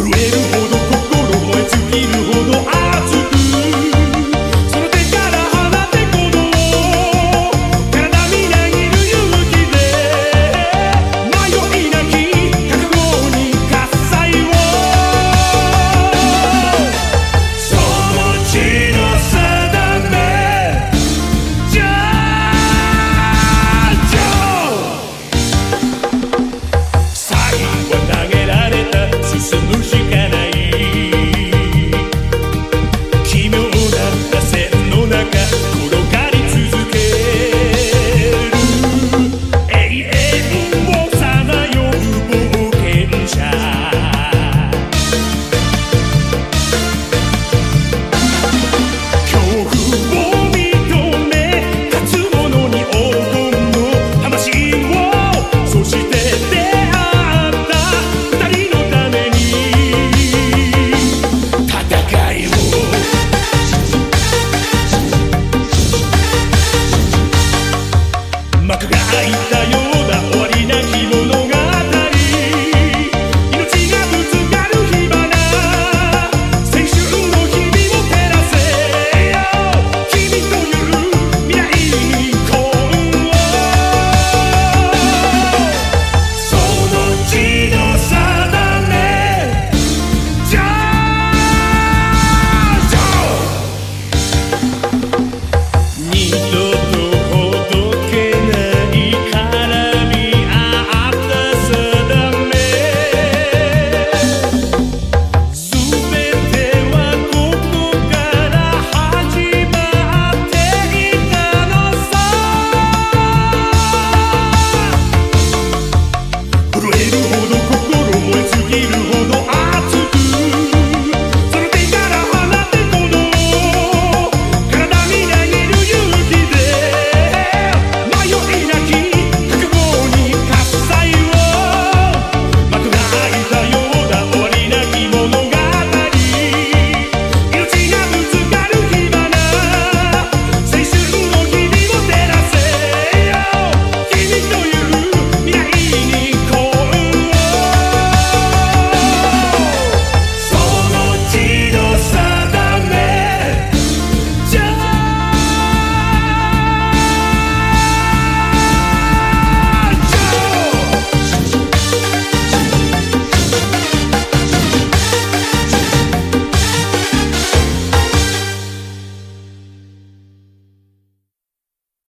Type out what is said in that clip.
Luego